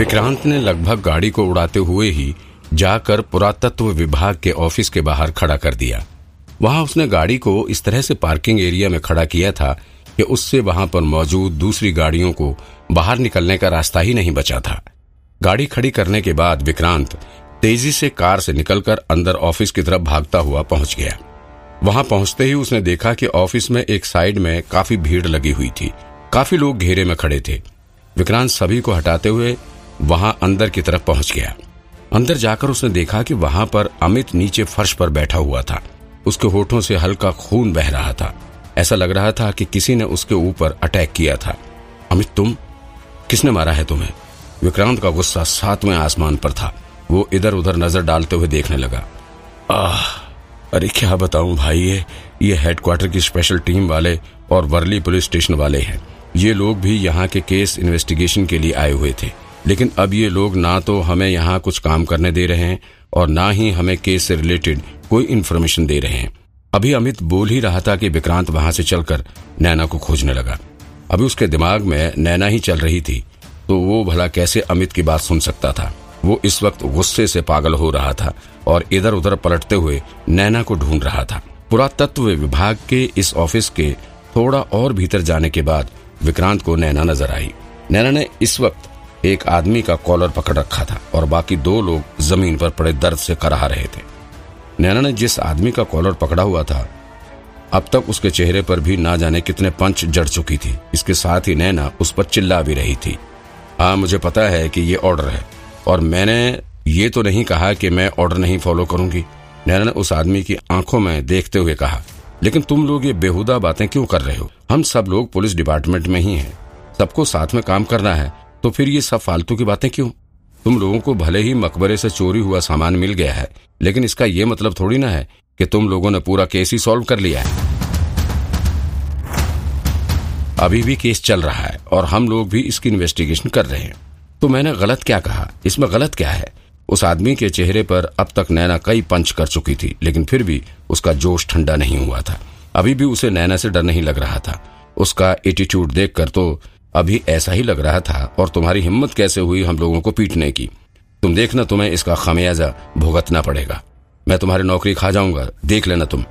विक्रांत ने लगभग गाड़ी को उड़ाते हुए ही जाकर पुरातत्व विभाग के ऑफ़िस के बाहर खड़ा कर दिया। वहाँ उसने गाड़ी को इस तरह से पार्किंग एरिया में खड़ा किया था कि उससे वहाँ पर मौजूद दूसरी गाड़ियों को बाहर निकलने का रास्ता ही नहीं बचा था। गाड़ी खड़ी करने के बाद विक्रांत तेज़ी से कार से निकलकर अंदर ऑफ़िस की तरफ़ भागता हुआ पहुँच गया। वहाँ पहुँचते ही उसने देखा कि ऑफ़िस में एक साइड में काफ़ी भीड़ लगी हुई थी। काफ़ी लोग घेरे में खड़े थे। विक्रांत सभी को हटाते हुए वहाँ अंदर की तरफ़ पहुँच गया। अंदर जाकर उसने देखा कि वहाँ पर अमित नीचे फर्श पर बैठा हुआ था। उसके होठों से हल्का खून बह रहा था। ऐसा लग रहा था कि किसी ने उसके ऊपर अटैक किया था। अमित, तुम? किसने मारा है तुम्हें? विक्रांत का गुस्सा सातवें आसमान पर था। वो इधर उधर नज़र डालते हुए देखने लगा। आह, अरे क्या बताऊँ भाई, ये ये हेडक्वार्टर की स्पेशल टीम वाले और वर्ली पुलिस स्टेशन वाले हैं। ये लोग भी यहाँ के केस इन्वेस्टिगेशन के लिए आए हुए थे। लेकिन अब ये लोग ना तो हमें यहाँ कुछ काम करने दे रहे हैं और ना ही हमें केस से रिलेटेड कोई इन्फॉर्मेशन दे रहे हैं। अभी अमित बोल ही रहा था कि विक्रांत वहाँ से चलकर नैना को खोजने लगा। अभी उसके दिमाग में नैना ही चल रही थी तो वो भला कैसे अमित की बात सुन सकता था? वो इस वक्त गुस्से से पागल हो रहा था और इधर उधर पलटते हुए नैना को ढूंढ रहा था। पुरातत्व विभाग के इस ऑफ़िस के थोड़ा और भीतर जाने के बाद विक्रांत को नैना नज़र आई। नैना ने इस वक्त एक आदमी का कॉलर पकड़ रखा था और बाकी दो लोग ज़मीन पर पड़े दर्द से कराह रहे थे। नैना ने जिस आदमी का कॉलर पकड़ा हुआ था, अब तक उसके चेहरे पर भी ना जाने कितने पंच जड़ चुकी थी। इसके साथ ही नैना उस पर चिल्ला भी रही थी। हाँ मुझे पता है कि ये ऑर्डर है, और मैंने ये तो नहीं कहा कि मैं ऑर्डर नहीं फॉलो करूँगी। नैना ने उस आदमी की आँखों में देखते हुए कहा, लेकिन तुम लोग ये बेहुदा बातें क्यों कर रहे हो? हम सब लोग पुलिस डिपार्टमेंट में ही हैं। सबको साथ में काम करना है। तो फिर ये सब फालतू की बातें क्यों? तुम लोगों को भले ही मकबरे से चोरी हुआ सामान मिल गया है, लेकिन इसका ये मतलब थोड़ी ना है कि तुम लोगों ने पूरा केस ही सॉल्व कर लिया है। अभी भी केस चल रहा है और हम लोग भी इसकी इन्वेस्टिगेशन कर रहे हैं। तो मैंने गलत क्या कहा? इसमें गलत क्या है? उस आदमी के चेहरे पर अब तक नैना कई पंच कर चुकी थी, लेकिन फिर भी उसका जोश ठंडा नहीं हुआ था। अभी भी उसे नैना से डर नहीं लग रहा था। उसका एटीट्यूड देखकर तो अभी ऐसा ही लग रहा था और तुम्हारी हिम्मत कैसे हुई हम लोगों को पीटने की? तुम देखना तुम्हें इसका खामियाजा भुगतना पड़ेगा। मैं तुम्हारी नौकरी खा जाऊँगा, देख लेना तुम।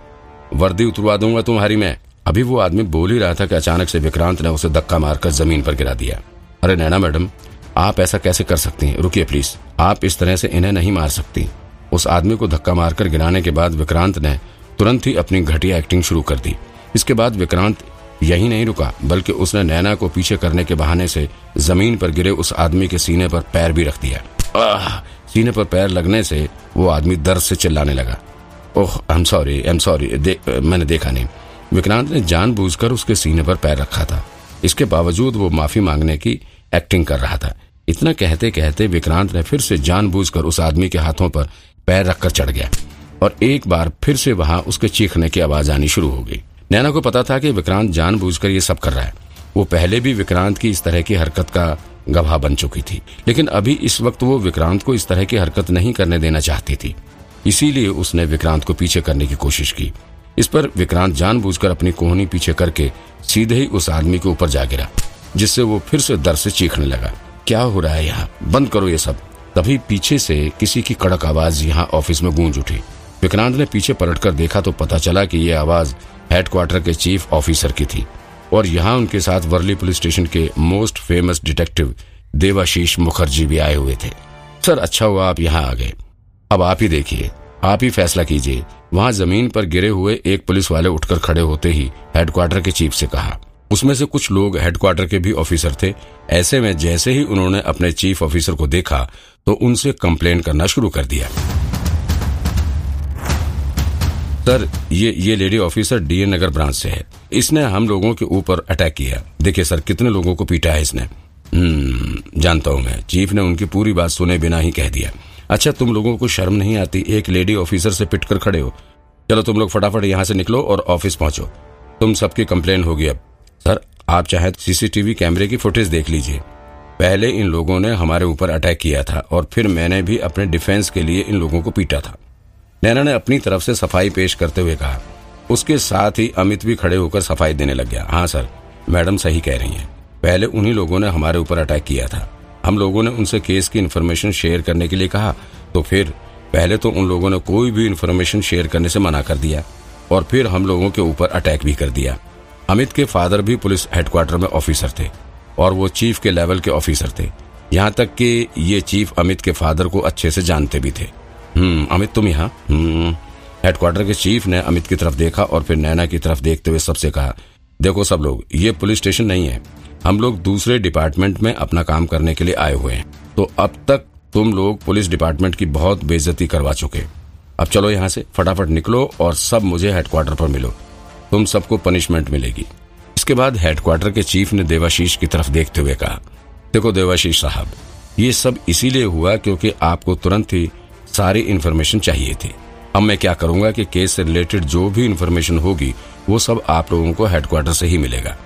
वर्दी उतरवा दूँगा तुम्हारी मैं। अभी वो आदमी बोल ही रहा था कि अचानक से विक्रांत ने उसे धक्का मारकर ज़मीन पर गिरा दिया। अरे नैना मैडम, आप ऐसा कैसे कर सकती हैं? रुकिए प्लीज़। आप इस तरह से इन्हें नहीं मार सकती। उस आदमी को धक्का मारकर गिराने के बाद विक्रांत ने तुरंत ही अपनी घटिया एक्टिंग शुरू कर दी। इसके बाद विक्रांत यही नहीं रुका बल्कि उसने नैना को पीछे करने के बहाने से ज़मीन पर गिरे उस आदमी के सीने पर पैर भी रख दिया। आह, सीने पर पैर लगने से वो आदमी दर्द से चिल्लाने लगा। ओह I am sorry I am sorry मैंने देखा नहीं। विक्रांत ने जानबूझकर उसके सीने पर पैर रखा था। इसके बावजूद वो माफ़ी मांगने की एक्टिंग कर रहा था। इतना कहते कहते विक्रांत ने फिर से जानबूझकर उस आदमी के हाथों पर पैर रखकर चढ़ गया। और एक बार फिर से वहाँ उसके चीखने की आवाज़ आनी शुरू हो गई। नैना को पता था कि विक्रांत जानबूझकर ये सब कर रहा है। वो पहले भी विक्रांत की इस तरह की हरकत का गवाह बन चुकी थी, लेकिन अभी इस वक्त वो विक्रांत को इस तरह की हरकत नहीं करने देना चाहती थी। इसीलिए उसने विक्रांत को पीछे करने की कोशिश की। इस पर विक्रांत जानबूझकर अपनी कोहनी पीछे करके सीधे ही उस आदमी के ऊपर जा गिरा, जिससे वो फिर से दर से चीखने लगा। क्या हो रहा है यहाँ? बंद करो ये सब। तभी पीछे से किसी की कड़क आवाज़ यहाँ ऑफ़िस में गूंज उठी। विक्रांत ने पीछे पलटकर देखा तो पता चला कि ये आवाज़ हेडक्वार्टर के चीफ ऑफिसर की थी और यहाँ उनके साथ वर्ली पुलिस स्टेशन के most famous detective Devashish Mukherjee भी आए हुए थे। सर अच्छा हुआ आप यहाँ आ गए। अब आप ही देखिए, आप ही फैसला कीजिए। वहाँ ज़मीन पर गिरे हुए एक पुलिस वाले उठकर खड़े होते ही हेडक्वार्टर के चीफ से कहा, उसमें से कुछ लोग हेडक्वार्टर के भी ऑफिसर थे। ऐसे में जैसे ही उन्होंने अपने चीफ ऑफिसर को देखा तो उनसे कंप्लेन करना शुरू कर दिया। सर ये ये lady officer DA Nagar branch से है। इसने हम लोगों के ऊपर अटैक किया। देखिए सर, कितने लोगों को पीटा है इसने? हम्म जानता हूँ मैं। चीफ ने उनकी पूरी बात सुने बिना ही कह दिया। अच्छा तुम लोगों को शर्म नहीं आती? एक लेडी ऑफिसर से पिट कर खड़े हो। चलो तुम लोग फटाफट यहाँ से निकलो और ऑफ़िस पहुंचो। तुम सबकी कंप्लेन होगी अब। सर, आप चाहे सीसीटीवी कैमरे की फुटेज देख लीजिए। पहले इन लोगों ने हमारे ऊपर अटैक किया था और फिर मैंने भी अपने डिफेंस के लिए इन लोगों को पीटा था। नैना ने अपनी तरफ़ से सफ़ाई पेश करते हुए कहा। उसके साथ ही अमित भी खड़े होकर सफ़ाई देने लग गया। हाँ सर, मैडम सही कह रही हैं। पहले उन्हीं लोगों ने हमारे ऊपर अटैक किया था। हम लोगों ने उनसे केस की इन्फॉर्मेशन शेयर करने के लिए कहा तो फिर पहले तो उन लोगों ने कोई भी इन्फॉर्मेशन शेयर करने से मना कर दिया और फिर हम लोगों के ऊपर अटैक भी कर दिया। अमित के फादर भी पुलिस हेडक्वार्टर में ऑफिसर थे और वो चीफ के लेवल के ऑफिसर थे। यहाँ तक कि ये चीफ अमित के फादर को अच्छे से जानते भी थे। हम्म अमित तुम यहाँ? हम्म हेडक्वार्टर के चीफ ने अमित की तरफ़ देखा और फिर नैना की तरफ़ देखते हुए सबसे कहा, देखो सब लोग, ये पुलिस स्टेशन नहीं है। हम लोग दूसरे डिपार्टमेंट में अपना काम करने के लिए आए हुए हैं। तो अब तक तुम लोग पुलिस डिपार्टमेंट की बहुत बेइज्जती करवा चुके। अब चलो यहाँ से, फटाफट निकलो और सब मुझे हेडक्वार्टर पर मिलो। तुम सबको पनिशमेंट मिलेगी। इसके बाद हेडक्वार्टर के चीफ ने देवाशीष की तरफ़ देखते हुए कहा, देखो देवाशीष साहब, ये सब इसीलिए हुआ क्योंकि आपको तुरंत ही सारी इन्फॉर्मेशन चाहिए थी। अब मैं क्या करूँगा कि केस से रिलेटेड जो भी इन्फॉर्मेशन होगी, वो सब आप लोगों को हेडक्वार्टर से ही मिलेगा।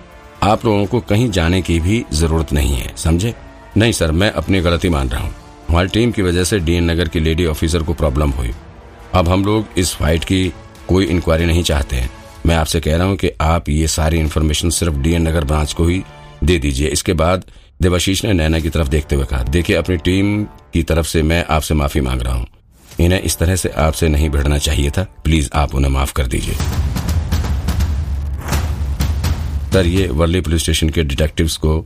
आप लोगों को कहीं जाने की भी ज़रूरत नहीं है, समझे? नहीं सर, मैं अपनी गलती मान रहा हूँ। हमारी टीम की वजह से डीएन नगर की लेडी ऑफिसर को प्रॉब्लम हुई। अब हम लोग इस फाइट की कोई इंक्वायरी नहीं चाहते हैं। मैं आपसे कह रहा हूँ कि आप ये सारी इन्फॉर्मेशन सिर्फ़ डीएन नगर ब्रांच को ही दे दीजिए। इसके बाद देवाशीष ने नैना की तरफ़ देखते हुए कहा, देखिए, अपनी टीम की तरफ़ से मैं आपसे माफ़ी मांग रहा हूँ। इन्हें इस तरह से आपसे नहीं भिड़ना चाहिए था। प्लीज़ आप उन्हें माफ़ कर दीजिए। सर ये वर्ली पुलिस स्टेशन के डिटेक्टिव्स को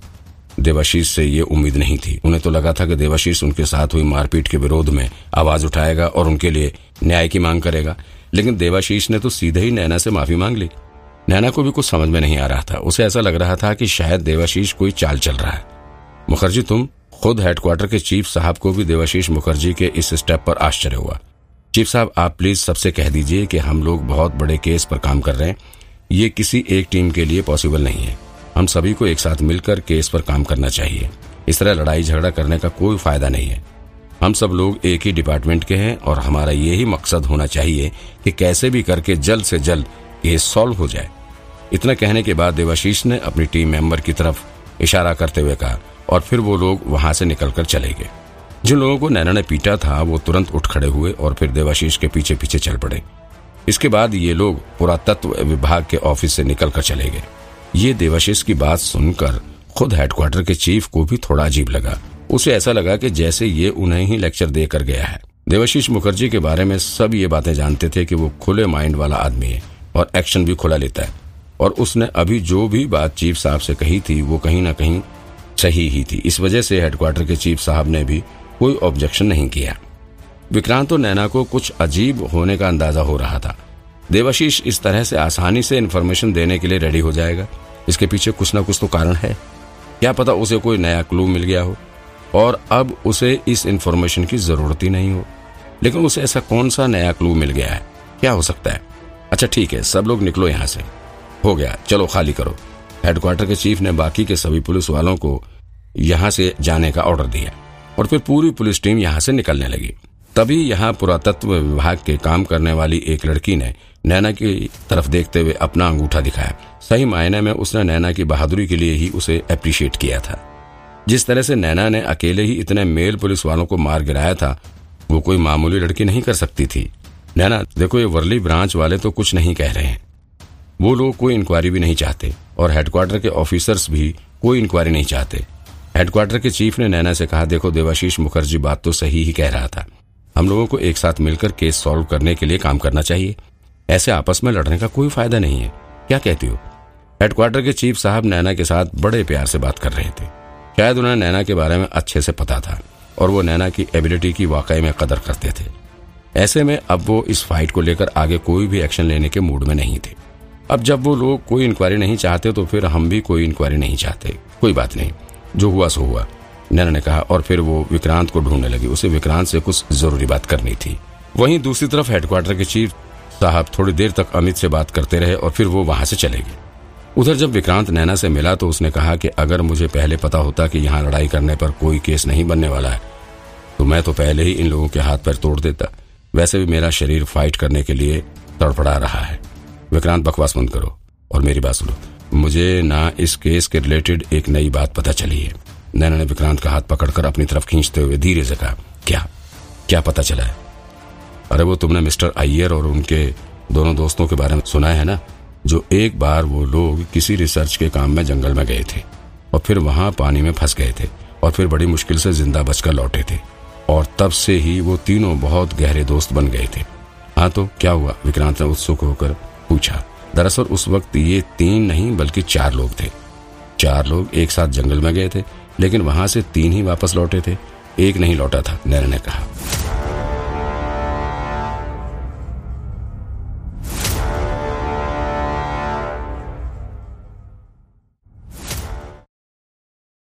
देवाशीष से ये उम्मीद नहीं थी। उन्हें तो लगा था कि देवाशीष उनके साथ हुई मारपीट के विरोध में आवाज़ उठाएगा और उनके लिए न्याय की मांग करेगा। लेकिन देवाशीष ने तो सीधे ही नैना से माफ़ी मांग ली। नैना को भी कुछ समझ में नहीं आ रहा था। उसे ऐसा लग रहा था कि शायद देवाशीष कोई चाल चल रहा है। मुखर्जी, तुम खुद हेडक्वार्टर के चीफ साहब को भी देवाशीष मुखर्जी के इस स्टेप पर आश्चर्य हुआ। चीफ साहब, आप प्लीज़ सबसे कह दीजिए कि हम लोग बहुत बड़े केस पर काम कर रहे हैं। ये किसी एक टीम के लिए पॉसिबल नहीं है। हम सभी को एक साथ मिलकर केस पर काम करना चाहिए। इस तरह लड़ाई झगड़ा करने का कोई फ़ायदा नहीं है। हम सब लोग एक ही डिपार्टमेंट के हैं और हमारा यही मकसद होना चाहिए कि कैसे भी करके जल्द से जल्द केस सॉल्व हो जाए। इतना कहने के बाद देवाशीष ने अपनी टीम मेंबर की तरफ़ इशारा करते हुए कहा और फिर वो लोग वहाँ से निकलकर चले गए। जिन लोगों को नैना ने पीटा था, वो तुरंत उठ खड़े हुए और फिर देवाशीष के पीछे पीछे चल पड़े। इसके बाद ये लोग पुरातत्व विभाग के ऑफ़िस से निकलकर चले गए। ये देवाशीष की बात सुनकर खुद हेडक्वार्टर के चीफ को भी थोड़ा अजीब लगा। उसे ऐसा लगा कि जैसे ये उन्हें ही लेक्चर देकर गया है। देवाशीष मुखर्जी के बारे में सब ये बातें जानते थे कि वो खुले माइंड वाला आदमी है और एक्शन भी खुला लेता है। और उसने अभी जो भी बात चीफ साहब से कही थी, वो कहीं ना कहीं सही ही थी। इस वजह से हेडक्वार्टर के चीफ साहब ने भी कोई ऑब्जेक्शन नहीं किया। विक्रांत और नैना को कुछ अजीब होने का अंदाज़ा हो रहा था। देवाशीष इस तरह से आसानी से इन्फॉर्मेशन देने के लिए रेडी हो जाएगा। इसके पीछे कुछ ना कुछ तो कारण है। क्या पता उसे कोई नया क्लू मिल गया हो। और अब उसे इस इन्फॉर्मेशन की ज़रूरत ही नहीं हो। लेकिन उसे ऐसा कौन सा नया क्लू मिल गया है? क्या हो सकता है? अच्छा ठीक है, सब लोग निकलो यहाँ से। हो गया, चलो, खाली करो। हेडक्वार्टर के चीफ ने बाकी के सभी पुलिस वालों को यहाँ से जाने का ऑर्डर दिया और फिर पूरी पुलिस टीम यहाँ से निकलने लगी। तभी यहाँ पुरातत्व विभाग के काम करने वाली एक लड़की ने नैना की तरफ़ देखते हुए अपना अंगूठा दिखाया। सही मायने में उसने नैना की बहादुरी के लिए ही उसे अप्रिशिएट किया था। जिस तरह से नैना ने अकेले ही इतने मेल पुलिस वालों को मार गिराया था, वो कोई मामूली लड़की नहीं कर सकती थी। नैना, देखो ये वर्ली ब्रांच वाले तो कुछ नहीं कह रहे हैं। वो लोग कोई इंक्वायरी भी नहीं चाहते और हेडक्वार्टर के ऑफिसर्स भी कोई इंक्वायरी नहीं चाहते। हेडक्वार्टर के चीफ ने नैना से कहा, देखो देवाशीष मुखर्जी, बात तो सही ही कह रहा था। हम लोगों को एक साथ मिलकर केस सॉल्व करने के लिए काम करना चाहिए। ऐसे आपस में लड़ने का कोई फ़ायदा नहीं है। क्या कहती हो? हेडक्वार्टर के चीफ साहब नैना के साथ बड़े प्यार से बात कर रहे थे। शायद उन्हें नैना के बारे में अच्छे से पता था और वो नैना की एबिलिटी की वाकई में कदर करते थे। ऐसे में अब वो इस फाइट को लेकर आगे कोई भी एक्शन लेने के मूड में नहीं थे। अब जब वो लोग कोई इंक्वायरी नहीं चाहते तो फिर हम भी कोई इंक्वायरी नहीं चाहते। कोई बात नहीं। जो हुआ, सो हुआ। नैना ने कहा, और फिर वो विक्रांत को ढूँढने लगी। उसे विक्रांत से कुछ ज़रूरी बात करनी थी। वहीं दूसरी तरफ़ हेडक्वार्टर के चीफ साहब थोड़ी देर तक अमित से बात करते रहे, और फिर वो वहाँ से चले गए। उधर जब विक्रांत नैना से मिला तो उसने कहा कि अगर मुझे पहले पता होता कि यहाँ लड़ाई करने पर कोई केस नहीं बनने वाला है तो मैं तो पहले ही इन लोगों के हाथ पैर तोड़ देता। वैसे भी मेरा शरीर फाइट करने के लिए तड़पड़ा रहा है। विक्रांत बकवास बंद करो और मेरी बात सुनो। मुझे ना इस केस के रिलेटेड एक नई बात पता चली है। नैना ने विक्रांत का हाथ पकड़कर अपनी तरफ़ खींचते हुए धीरे से कहा, क्या? क्या पता चला है? अरे वो तुमने मिस्टर अय्यर और उनके दोनों दोस्तों के बारे में सुना है ना? जो एक बार वो लोग किसी रिसर्च के काम में जंगल में गए थे और फिर वहाँ पानी में फंस गए थे और फिर बड़ी मुश्किल से ज़िंदा बचकर लौटे थे और तब से ही वो तीनों बहुत गहरे दोस्त बन गए थे। हाँ तो क्या हुआ? विक्रांत ने उत्सुक होकर पूछा। दरअसल उस वक्त ये तीन नहीं, बल्कि चार लोग थे। चार लोग एक साथ जंगल में गए थे, लेकिन वहाँ से तीन ही वापस लौटे थे। एक नहीं लौटा था, नैना ने कहा।